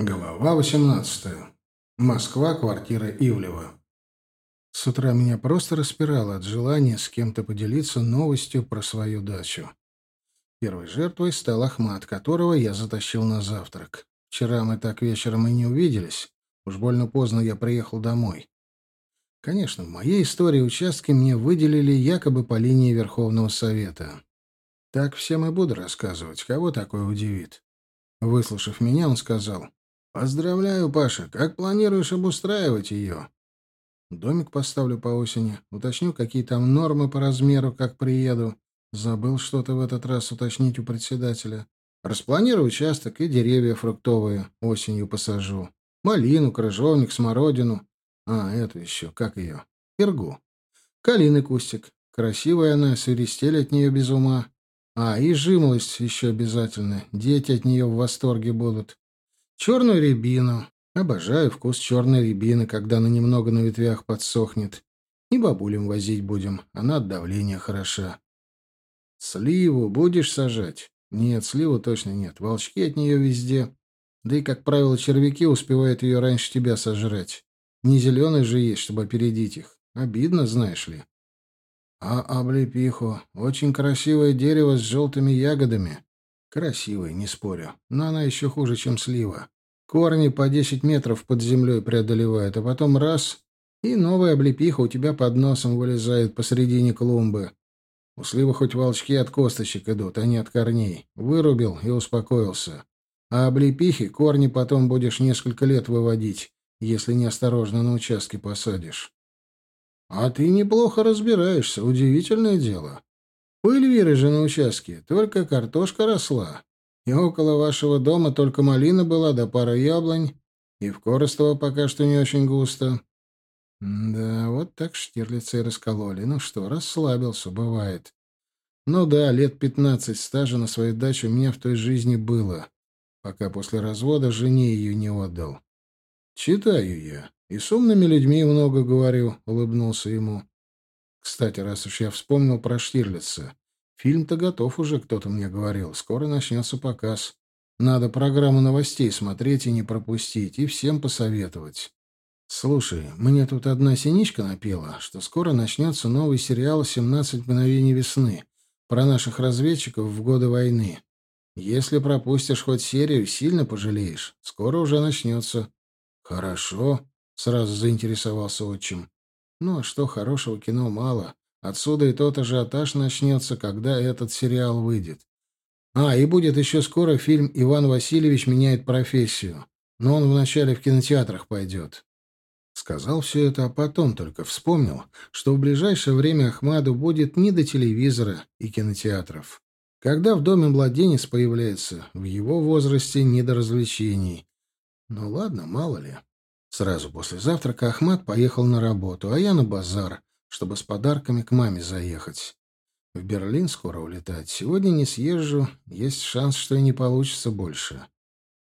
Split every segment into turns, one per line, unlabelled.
Глава 18. Москва, квартира Ивлева. С утра меня просто распирало от желания с кем-то поделиться новостью про свою дачу. Первой жертвой стал Ахмат, которого я затащил на завтрак. Вчера мы так вечером и не увиделись. Уж больно поздно я приехал домой. Конечно, в моей истории участки мне выделили якобы по линии Верховного Совета. Так всем и буду рассказывать, кого такое удивит. Выслушав меня, он сказал — «Поздравляю, Паша. Как планируешь обустраивать ее?» «Домик поставлю по осени. Уточню, какие там нормы по размеру, как приеду. Забыл что-то в этот раз уточнить у председателя. Распланирую участок и деревья фруктовые осенью посажу. Малину, крыжовник, смородину. А, это еще, как ее? Пергу. Калины кустик. Красивая она, свиристель от нее без ума. А, и жимолость еще обязательно. Дети от нее в восторге будут. Черную рябину. Обожаю вкус черной рябины, когда она немного на ветвях подсохнет. И бабулям возить будем. Она от давления хороша. Сливу будешь сажать? Нет, сливу точно нет. Волчки от нее везде. Да и, как правило, червяки успевают ее раньше тебя сожрать. Не зеленый же есть, чтобы опередить их. Обидно, знаешь ли. А облепиху. Очень красивое дерево с желтыми ягодами. Красивая, не спорю, но она еще хуже, чем слива. Корни по десять метров под землей преодолевают, а потом раз — и новая облепиха у тебя под носом вылезает посредине клумбы. У сливы хоть волчки от косточек идут, а не от корней. Вырубил и успокоился. А облепихи корни потом будешь несколько лет выводить, если неосторожно на участке посадишь. А ты неплохо разбираешься, удивительное дело. У Эльвиры же на участке только картошка росла. И около вашего дома только малина была, да пара яблонь. И в Коростова пока что не очень густо. Да, вот так Штирлица и раскололи. Ну что, расслабился, бывает. Ну да, лет пятнадцать стажа на свою дачу у меня в той жизни было, пока после развода жене ее не отдал. Читаю я. И с умными людьми много говорю, — улыбнулся ему. Кстати, раз уж я вспомнил про Штирлица. Фильм-то готов уже, кто-то мне говорил. Скоро начнется показ. Надо программу новостей смотреть и не пропустить, и всем посоветовать. Слушай, мне тут одна синичка напела, что скоро начнется новый сериал «17 мгновений весны» про наших разведчиков в годы войны. Если пропустишь хоть серию, сильно пожалеешь. Скоро уже начнется. Хорошо, сразу заинтересовался отчим. Ну а что, хорошего кино мало. Отсюда и тот ажиотаж начнется, когда этот сериал выйдет. А, и будет еще скоро фильм «Иван Васильевич меняет профессию». Но он вначале в кинотеатрах пойдет. Сказал все это, а потом только вспомнил, что в ближайшее время Ахмаду будет не до телевизора и кинотеатров. Когда в доме младенец появляется, в его возрасте не до развлечений. Ну ладно, мало ли. Сразу после завтрака Ахмат поехал на работу, а я на базар, чтобы с подарками к маме заехать. В Берлин скоро улетать. Сегодня не съезжу, есть шанс, что и не получится больше.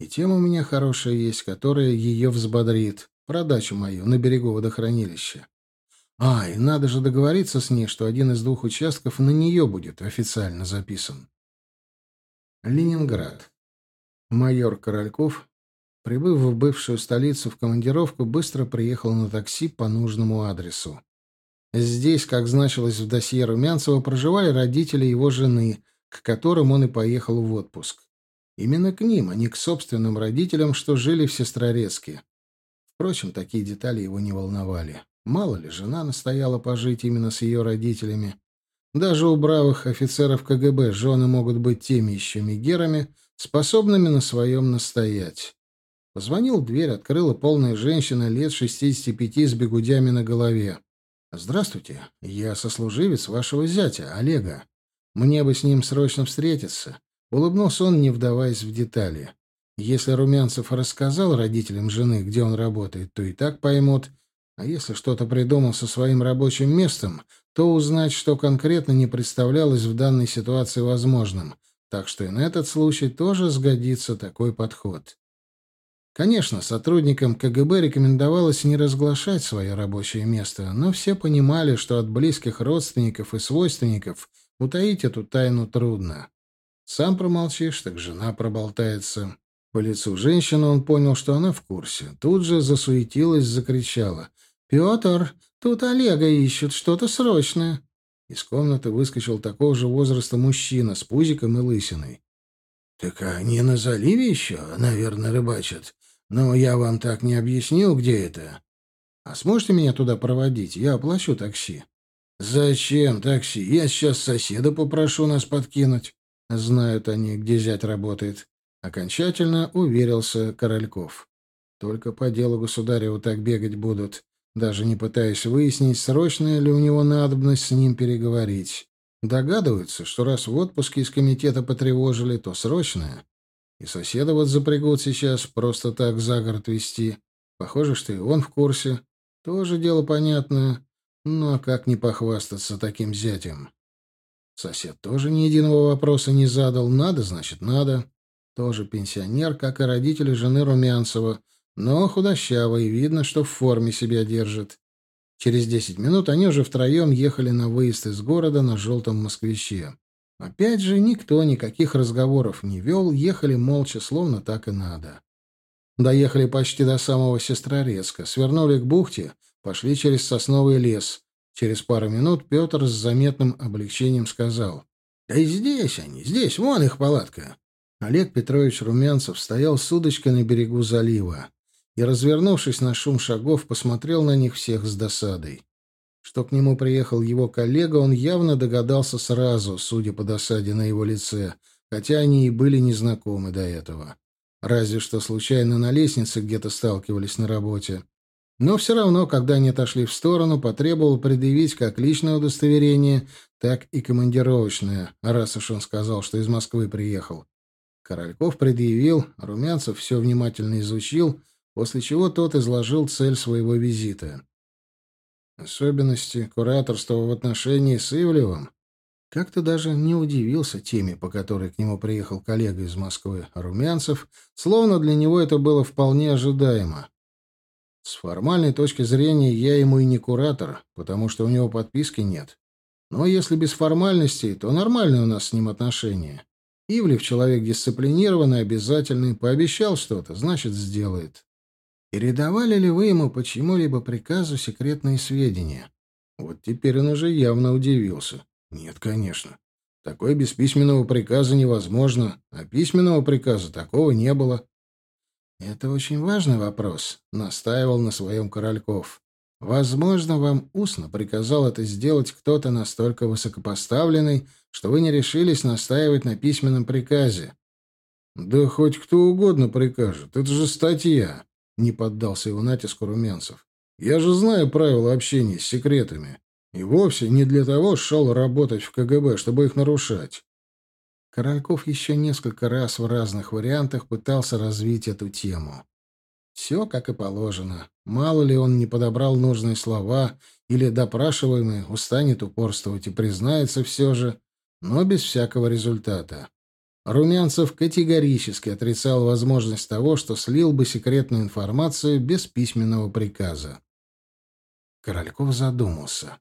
И тема у меня хорошая есть, которая ее взбодрит. Продачу мою на берегу водохранилища. А, и надо же договориться с ней, что один из двух участков на нее будет официально записан. Ленинград. Майор Корольков Прибыв в бывшую столицу в командировку, быстро приехал на такси по нужному адресу. Здесь, как значилось в досье Румянцева, проживали родители его жены, к которым он и поехал в отпуск. Именно к ним, а не к собственным родителям, что жили в Сестрорецке. Впрочем, такие детали его не волновали. Мало ли, жена настояла пожить именно с ее родителями. Даже у бравых офицеров КГБ жены могут быть теми еще мигерами, способными на своем настоять. Позвонил в дверь, открыла полная женщина лет 65 с бегудями на голове. «Здравствуйте, я сослуживец вашего зятя, Олега. Мне бы с ним срочно встретиться». Улыбнулся он, не вдаваясь в детали. Если Румянцев рассказал родителям жены, где он работает, то и так поймут. А если что-то придумал со своим рабочим местом, то узнать, что конкретно не представлялось в данной ситуации возможным. Так что и на этот случай тоже сгодится такой подход. Конечно, сотрудникам КГБ рекомендовалось не разглашать свое рабочее место, но все понимали, что от близких родственников и свойственников утаить эту тайну трудно. Сам промолчишь, так жена проболтается. По лицу женщины он понял, что она в курсе. Тут же засуетилась, закричала. «Петр, тут Олега ищут, что-то срочное». Из комнаты выскочил такого же возраста мужчина с пузиком и лысиной. «Так они на заливе еще, наверное, рыбачат. Но я вам так не объяснил, где это. А сможете меня туда проводить? Я оплачу такси». «Зачем такси? Я сейчас соседа попрошу нас подкинуть». Знают они, где зять работает. Окончательно уверился Корольков. Только по делу государеву так бегать будут даже не пытаясь выяснить, срочная ли у него надобность с ним переговорить. Догадываются, что раз в отпуске из комитета потревожили, то срочная. И соседа вот запрягут сейчас просто так за город вести. Похоже, что и он в курсе. Тоже дело понятное. Ну а как не похвастаться таким зятем? Сосед тоже ни единого вопроса не задал. Надо, значит, надо. Тоже пенсионер, как и родители жены Румянцева — но худощавый, видно, что в форме себя держит. Через десять минут они уже втроем ехали на выезд из города на желтом москвище. Опять же, никто никаких разговоров не вел, ехали молча, словно так и надо. Доехали почти до самого Сестрорецка, свернули к бухте, пошли через сосновый лес. Через пару минут Петр с заметным облегчением сказал. «Да и здесь они, здесь, вон их палатка». Олег Петрович Румянцев стоял с удочкой на берегу залива и, развернувшись на шум шагов, посмотрел на них всех с досадой. Что к нему приехал его коллега, он явно догадался сразу, судя по досаде на его лице, хотя они и были незнакомы до этого. Разве что случайно на лестнице где-то сталкивались на работе. Но все равно, когда они отошли в сторону, потребовал предъявить как личное удостоверение, так и командировочное, раз уж он сказал, что из Москвы приехал. Корольков предъявил, Румянцев все внимательно изучил — после чего тот изложил цель своего визита. Особенности кураторства в отношении с Ивлевым как-то даже не удивился теме, по которой к нему приехал коллега из Москвы, Румянцев, словно для него это было вполне ожидаемо. С формальной точки зрения я ему и не куратор, потому что у него подписки нет. Но если без формальностей, то нормальные у нас с ним отношения. Ивлев человек дисциплинированный, обязательный, пообещал что-то, значит, сделает. Передавали ли вы ему по чему-либо приказу секретные сведения? Вот теперь он уже явно удивился. Нет, конечно. Такое без письменного приказа невозможно, а письменного приказа такого не было. Это очень важный вопрос, настаивал на своем Корольков. Возможно, вам устно приказал это сделать кто-то настолько высокопоставленный, что вы не решились настаивать на письменном приказе. Да хоть кто угодно прикажет, это же статья. Не поддался его натиску румянцев. «Я же знаю правила общения с секретами. И вовсе не для того шел работать в КГБ, чтобы их нарушать». Корольков еще несколько раз в разных вариантах пытался развить эту тему. Все как и положено. Мало ли он не подобрал нужные слова, или допрашиваемый устанет упорствовать и признается все же, но без всякого результата. Румянцев категорически отрицал возможность того, что слил бы секретную информацию без письменного приказа. Корольков задумался.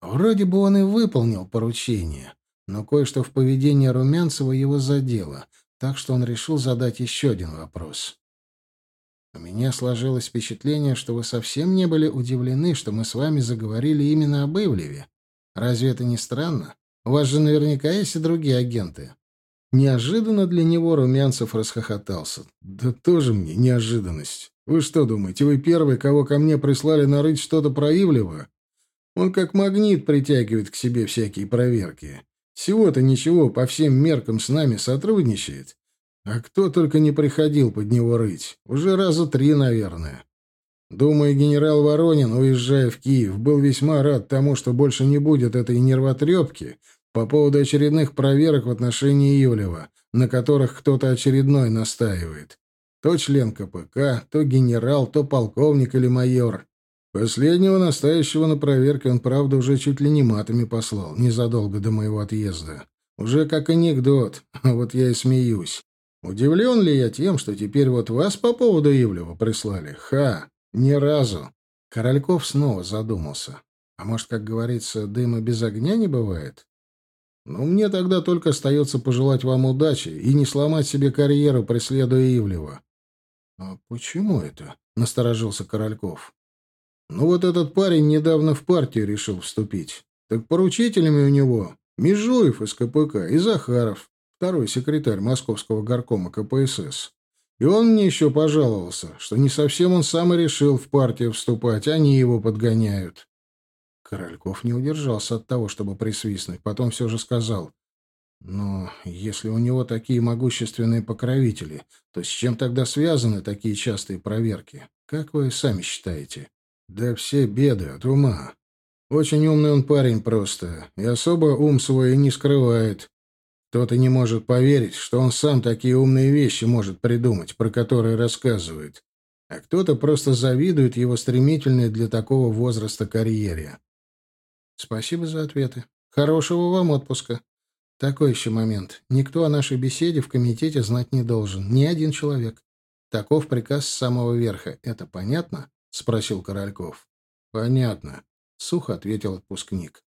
Вроде бы он и выполнил поручение, но кое-что в поведении Румянцева его задело, так что он решил задать еще один вопрос. «У меня сложилось впечатление, что вы совсем не были удивлены, что мы с вами заговорили именно об Ивлеве. Разве это не странно? У вас же наверняка есть и другие агенты». Неожиданно для него Румянцев расхохотался. «Да тоже мне неожиданность. Вы что думаете, вы первый, кого ко мне прислали нарыть что-то про? Он как магнит притягивает к себе всякие проверки. Всего-то ничего, по всем меркам с нами сотрудничает. А кто только не приходил под него рыть. Уже раза три, наверное. Думаю, генерал Воронин, уезжая в Киев, был весьма рад тому, что больше не будет этой нервотрепки, по поводу очередных проверок в отношении Юлева, на которых кто-то очередной настаивает. То член КПК, то генерал, то полковник или майор. Последнего настающего на проверке он, правда, уже чуть ли не матами послал, незадолго до моего отъезда. Уже как анекдот, вот я и смеюсь. Удивлен ли я тем, что теперь вот вас по поводу Ивлева прислали? Ха! Ни разу. Корольков снова задумался. А может, как говорится, дыма без огня не бывает? Но мне тогда только остается пожелать вам удачи и не сломать себе карьеру, преследуя Ивлева. — А почему это? — насторожился Корольков. — Ну вот этот парень недавно в партию решил вступить. Так поручителями у него Межуев из КПК и Захаров, второй секретарь Московского горкома КПСС. И он мне еще пожаловался, что не совсем он сам и решил в партию вступать, они его подгоняют. Корольков не удержался от того, чтобы присвистнуть. Потом все же сказал. «Но если у него такие могущественные покровители, то с чем тогда связаны такие частые проверки? Как вы сами считаете?» «Да все беды от ума. Очень умный он парень просто, и особо ум свой не скрывает. Кто-то не может поверить, что он сам такие умные вещи может придумать, про которые рассказывает. А кто-то просто завидует его стремительной для такого возраста карьере. Спасибо за ответы. Хорошего вам отпуска. Такой еще момент. Никто о нашей беседе в комитете знать не должен. Ни один человек. Таков приказ с самого верха. Это понятно? Спросил Корольков. Понятно. Сухо ответил отпускник.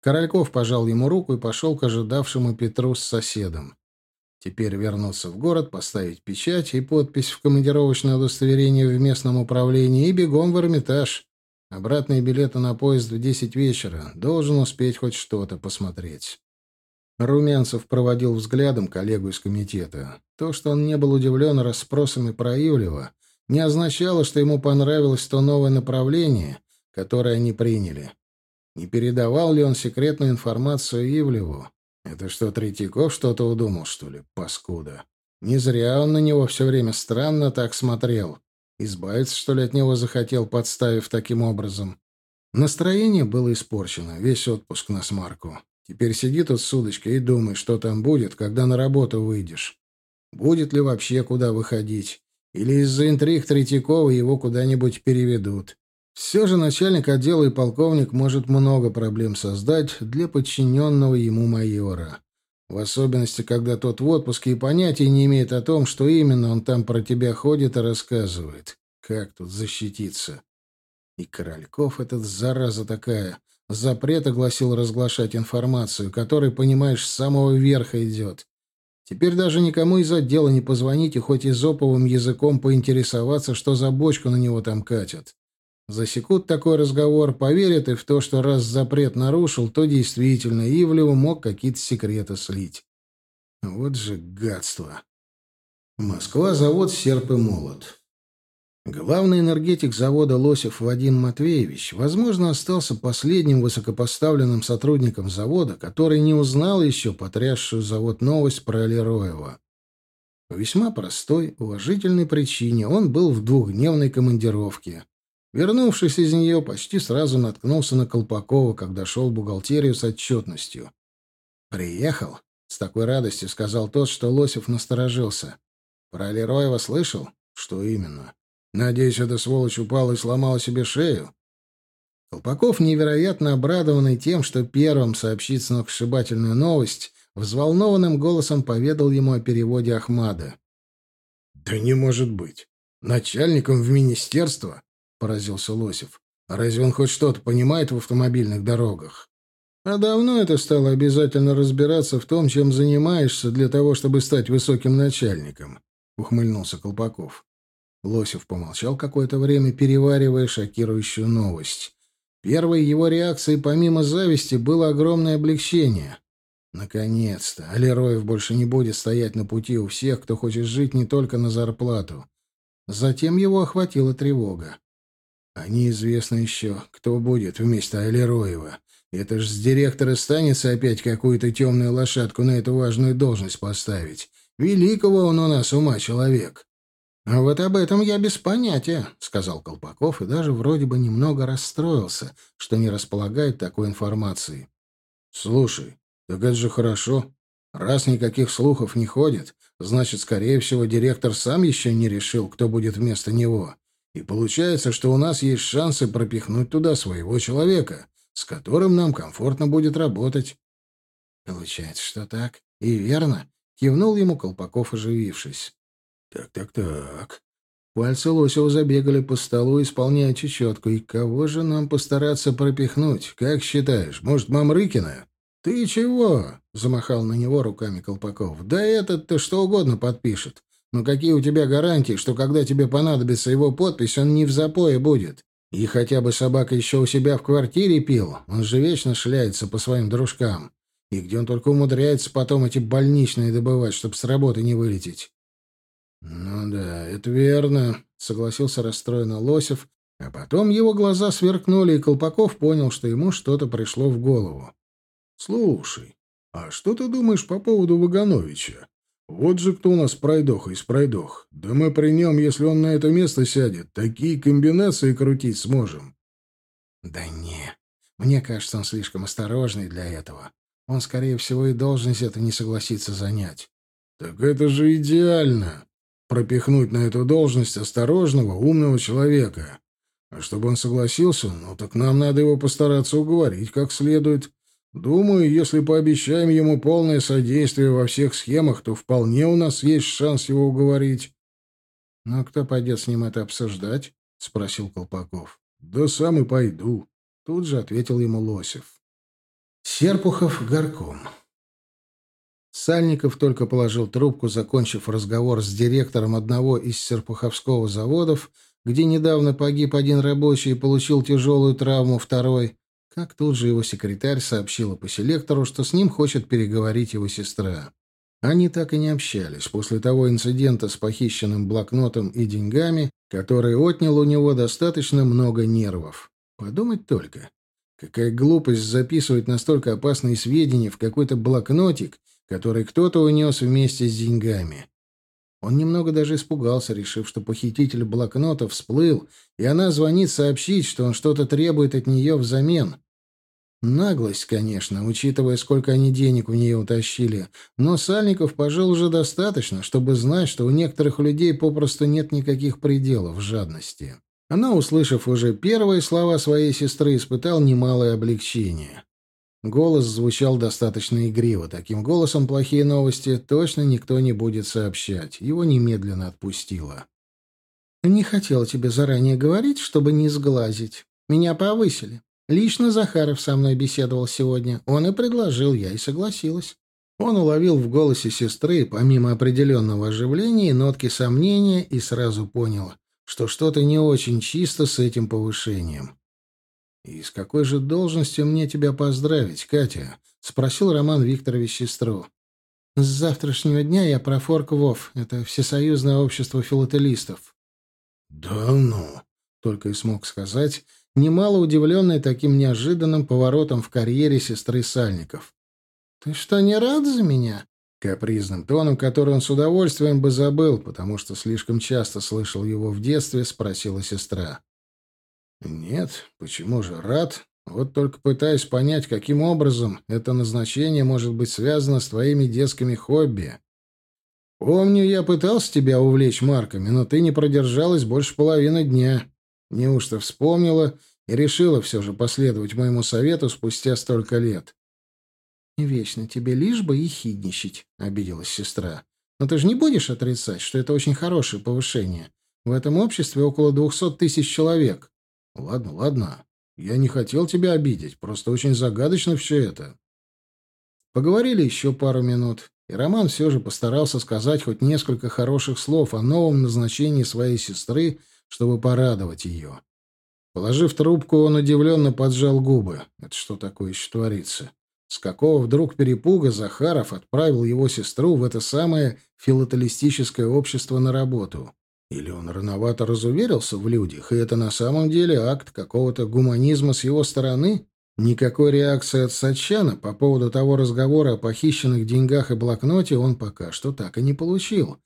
Корольков пожал ему руку и пошел к ожидавшему Петру с соседом. Теперь вернуться в город, поставить печать и подпись в командировочное удостоверение в местном управлении и бегом в Эрмитаж. Обратные билеты на поезд в десять вечера. Должен успеть хоть что-то посмотреть. Румянцев проводил взглядом коллегу из комитета. То, что он не был удивлен расспросами про Ивлева, не означало, что ему понравилось то новое направление, которое они приняли. Не передавал ли он секретную информацию Ивлеву? Это что, Третьяков что-то удумал, что ли? Паскуда. Не зря он на него все время странно так смотрел. Избавиться, что ли, от него захотел, подставив таким образом. Настроение было испорчено, весь отпуск на смарку. Теперь сиди тут с удочкой и думай, что там будет, когда на работу выйдешь. Будет ли вообще куда выходить? Или из-за интриг Третьякова его куда-нибудь переведут? Все же начальник отдела и полковник может много проблем создать для подчиненного ему майора. В особенности, когда тот в отпуске и понятия не имеет о том, что именно он там про тебя ходит и рассказывает. Как тут защититься? И Корольков этот зараза такая. Запрет огласил разглашать информацию, которая, понимаешь, с самого верха идет. Теперь даже никому из отдела не позвонить и хоть изоповым языком поинтересоваться, что за бочку на него там катят. Засекут такой разговор, поверят и в то, что раз запрет нарушил, то действительно Ивлеву мог какие-то секреты слить. Вот же гадство. Москва, завод «Серп и молот». Главный энергетик завода Лосев Вадим Матвеевич, возможно, остался последним высокопоставленным сотрудником завода, который не узнал еще потрясшую завод новость про Алироева. По весьма простой, уважительной причине он был в двухдневной командировке. Вернувшись из нее, почти сразу наткнулся на Колпакова, когда шел в бухгалтерию с отчетностью. «Приехал?» — с такой радостью сказал тот, что Лосев насторожился. «Про Лероева слышал? Что именно? Надеюсь, эта сволочь упала и сломала себе шею?» Колпаков, невероятно обрадованный тем, что первым сообщит сногсшибательную новость, взволнованным голосом поведал ему о переводе Ахмада. «Да не может быть! Начальником в министерство поразился Лосев. «А разве он хоть что-то понимает в автомобильных дорогах? А давно это стало обязательно разбираться в том, чем занимаешься для того, чтобы стать высоким начальником, ухмыльнулся Колпаков. Лосев помолчал какое-то время, переваривая шокирующую новость. Первой его реакцией, помимо зависти, было огромное облегчение. Наконец-то! Алероев больше не будет стоять на пути у всех, кто хочет жить не только на зарплату. Затем его охватила тревога. А неизвестно еще, кто будет вместо Алироева. Это ж с директора станется опять какую-то темную лошадку на эту важную должность поставить. Великого он у нас ума человек. — А вот об этом я без понятия, — сказал Колпаков и даже вроде бы немного расстроился, что не располагает такой информацией. — Слушай, так это же хорошо. Раз никаких слухов не ходит, значит, скорее всего, директор сам еще не решил, кто будет вместо него. И получается, что у нас есть шансы пропихнуть туда своего человека, с которым нам комфортно будет работать. Получается, что так. И верно. Кивнул ему Колпаков, оживившись. Так, так, так. Пальцы Лосева забегали по столу, исполняя чечетку. И кого же нам постараться пропихнуть? Как считаешь, может, Мамрыкина? «Ты чего?» — замахал на него руками Колпаков. «Да этот-то что угодно подпишет. Но какие у тебя гарантии, что когда тебе понадобится его подпись, он не в запое будет? И хотя бы собака еще у себя в квартире пил, он же вечно шляется по своим дружкам. И где он только умудряется потом эти больничные добывать, чтобы с работы не вылететь. «Ну да, это верно», — согласился расстроенно Лосев, а потом его глаза сверкнули, и Колпаков понял, что ему что-то пришло в голову. «Слушай, а что ты думаешь по поводу Вагановича? Вот же кто у нас пройдох из пройдох. Да мы при нем, если он на это место сядет, такие комбинации крутить сможем». «Да не, мне кажется, он слишком осторожный для этого. Он, скорее всего, и должность это не согласится занять. Так это же идеально. Пропихнуть на эту должность осторожного, умного человека. А чтобы он согласился, ну так нам надо его постараться уговорить как следует. Думаю, если пообещаем ему полное содействие во всех схемах, то вполне у нас есть шанс его уговорить. — Но кто пойдет с ним это обсуждать? — спросил Колпаков. — Да сам и пойду. Тут же ответил ему Лосев. Серпухов горком. Сальников только положил трубку, закончив разговор с директором одного из Серпуховского заводов, где недавно погиб один рабочий и получил тяжелую травму второй, как тут же его секретарь сообщила по селектору, что с ним хочет переговорить его сестра. Они так и не общались после того инцидента с похищенным блокнотом и деньгами, который отнял у него достаточно много нервов. Подумать только. Какая глупость записывать настолько опасные сведения в какой-то блокнотик, который кто-то унес вместе с деньгами. Он немного даже испугался, решив, что похититель блокнота всплыл, и она звонит сообщить, что он что-то требует от нее взамен. Наглость, конечно, учитывая, сколько они денег у нее утащили, но Сальников пожил уже достаточно, чтобы знать, что у некоторых людей попросту нет никаких пределов жадности. Она, услышав уже первые слова своей сестры, испытал немалое облегчение. Голос звучал достаточно игриво. Таким голосом плохие новости точно никто не будет сообщать. Его немедленно отпустило. «Не хотела тебе заранее говорить, чтобы не сглазить. Меня повысили. Лично Захаров со мной беседовал сегодня. Он и предложил, я и согласилась». Он уловил в голосе сестры, помимо определенного оживления, нотки сомнения и сразу понял что что-то не очень чисто с этим повышением. «И с какой же должностью мне тебя поздравить, Катя?» — спросил Роман Викторович сестру. «С завтрашнего дня я профорк ВОВ. Это Всесоюзное общество филателистов». «Да ну!» — только и смог сказать, немало удивленный таким неожиданным поворотом в карьере сестры Сальников. «Ты что, не рад за меня?» Капризным тоном, который он с удовольствием бы забыл, потому что слишком часто слышал его в детстве, спросила сестра. «Нет, почему же рад? Вот только пытаюсь понять, каким образом это назначение может быть связано с твоими детскими хобби. Помню, я пытался тебя увлечь марками, но ты не продержалась больше половины дня. Неужто вспомнила и решила все же последовать моему совету спустя столько лет?» «Вечно тебе лишь бы и хидничать», — обиделась сестра. «Но ты же не будешь отрицать, что это очень хорошее повышение. В этом обществе около двухсот тысяч человек». «Ладно, ладно. Я не хотел тебя обидеть. Просто очень загадочно все это». Поговорили еще пару минут, и Роман все же постарался сказать хоть несколько хороших слов о новом назначении своей сестры, чтобы порадовать ее. Положив трубку, он удивленно поджал губы. Это что такое еще творится? С какого вдруг перепуга Захаров отправил его сестру в это самое филателистическое общество на работу? Или он рановато разуверился в людях, и это на самом деле акт какого-то гуманизма с его стороны? Никакой реакции от Сачана по поводу того разговора о похищенных деньгах и блокноте он пока что так и не получил.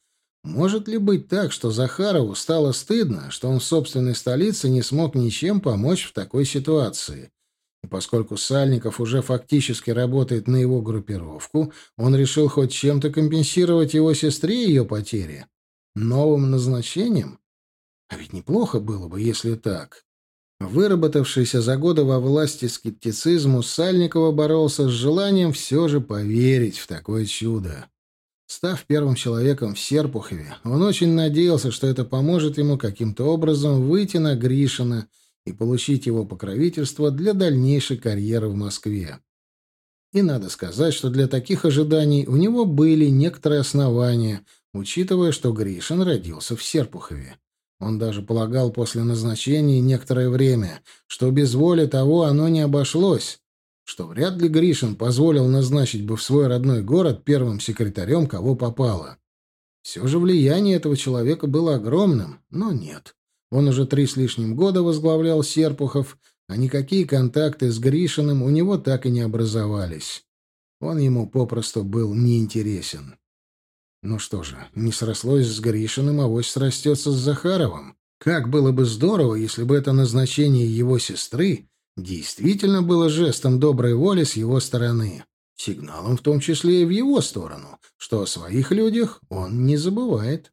Может ли быть так, что Захарову стало стыдно, что он в собственной столице не смог ничем помочь в такой ситуации? И поскольку Сальников уже фактически работает на его группировку, он решил хоть чем-то компенсировать его сестре ее потери. Новым назначением? А ведь неплохо было бы, если так. Выработавшийся за годы во власти скептицизму Сальникова боролся с желанием все же поверить в такое чудо. Став первым человеком в Серпухове, он очень надеялся, что это поможет ему каким-то образом выйти на Гришина — и получить его покровительство для дальнейшей карьеры в Москве. И надо сказать, что для таких ожиданий у него были некоторые основания, учитывая, что Гришин родился в Серпухове. Он даже полагал после назначения некоторое время, что без воли того оно не обошлось, что вряд ли Гришин позволил назначить бы в свой родной город первым секретарем кого попало. Все же влияние этого человека было огромным, но нет. Он уже три с лишним года возглавлял Серпухов, а никакие контакты с Гришиным у него так и не образовались. Он ему попросту был неинтересен. Ну что же, не срослось с Гришиным, авось срастется с Захаровым. Как было бы здорово, если бы это назначение его сестры действительно было жестом доброй воли с его стороны. Сигналом в том числе и в его сторону, что о своих людях он не забывает.